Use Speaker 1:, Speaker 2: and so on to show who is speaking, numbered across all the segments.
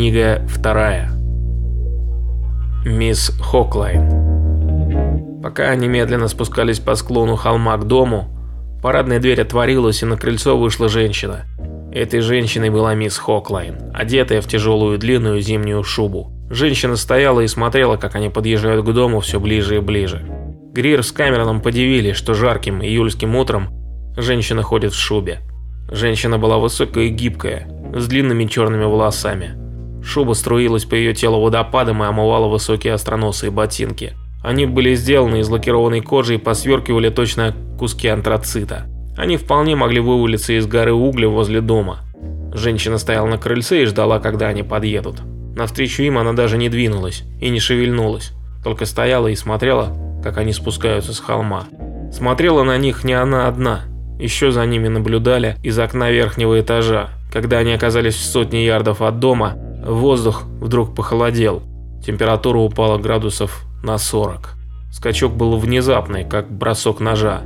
Speaker 1: Книга вторая. Мисс Хоклайн. Пока они медленно спускались по склону холма к дому, парадная дверь отворилась, и на крыльцо вышла женщина. Этой женщиной была мисс Хоклайн, одетая в тяжелую длинную зимнюю шубу. Женщина стояла и смотрела, как они подъезжают к дому все ближе и ближе. Грир с Камероном подивились, что жарким июльским утром женщина ходит в шубе. Женщина была высокая и гибкая, с длинными черными волосами. Шуба струилась по ее телу водопадом и омывала высокие остроносые ботинки. Они были сделаны из лакированной кожи и посверкивали точно куски антрацита. Они вполне могли вывалиться из горы угля возле дома. Женщина стояла на крыльце и ждала, когда они подъедут. Навстречу им она даже не двинулась и не шевельнулась, только стояла и смотрела, как они спускаются с холма. Смотрела на них не она одна, еще за ними наблюдали из окна верхнего этажа. Когда они оказались в сотне ярдов от дома, Воздух вдруг похолодел. Температура упала градусов на 40. Скачок был внезапный, как бросок ножа.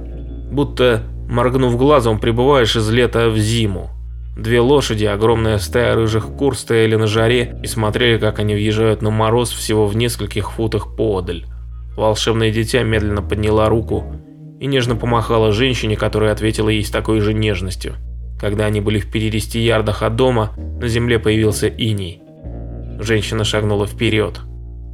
Speaker 1: Будто, моргнув глазом, прибываешь из лета в зиму. Две лошади, огромная стая рыжих кур стояли на жаре и смотрели, как они въезжают на мороз всего в нескольких футах поодаль. Волшебное дитя медленно подняла руку и нежно помахала женщине, которая ответила ей с такой же нежностью. Когда они были в 50 ярдах от дома, на земле появился иней. Женщина шагнула вперед.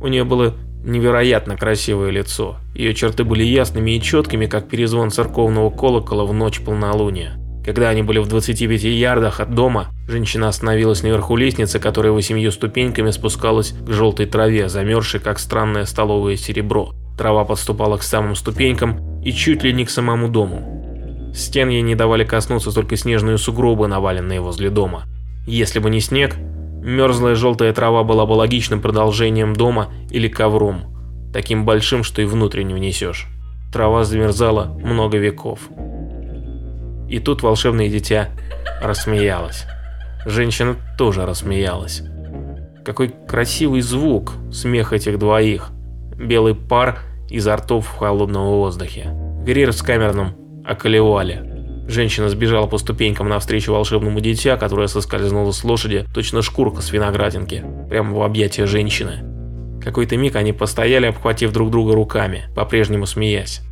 Speaker 1: У нее было невероятно красивое лицо. Ее черты были ясными и четкими, как перезвон церковного колокола в ночь полнолуния. Когда они были в 25 ярдах от дома, женщина остановилась наверху лестницы, которая восемью ступеньками спускалась к желтой траве, замерзшей, как странное столовое серебро. Трава подступала к самым ступенькам и чуть ли не к самому дому. Стен ей не давали коснуться только снежные сугробы, наваленные возле дома. Если бы не снег, Мерзлая желтая трава была бы логичным продолжением дома или ковром, таким большим, что и внутрь не внесешь. Трава замерзала много веков. И тут волшебное дитя рассмеялось. Женщина тоже рассмеялась. Какой красивый звук, смех этих двоих. Белый пар изо ртов в холодном воздухе. Грир с камерным околевали. Женщина сбежала по ступенькам навстречу волшебному дитя, которое соскользнуло с лошади, точно шкурка с виноградинки, прямо в объятия женщины. Какой-то миг они постояли, обхватив друг друга руками, по-прежнему смеясь.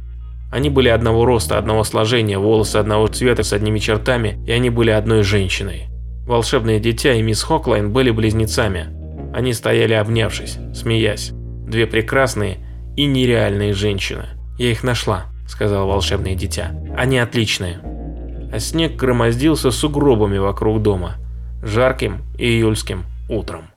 Speaker 1: Они были одного роста, одного сложения, волосы одного цвета с одними чертами, и они были одной женщиной. Волшебное дитя и мисс Хоклайн были близнецами. Они стояли обнявшись, смеясь. Две прекрасные и нереальные женщины. «Я их нашла», — сказал волшебное дитя. «Они отличные» а снег громоздился сугробами вокруг дома, жарким июльским утром.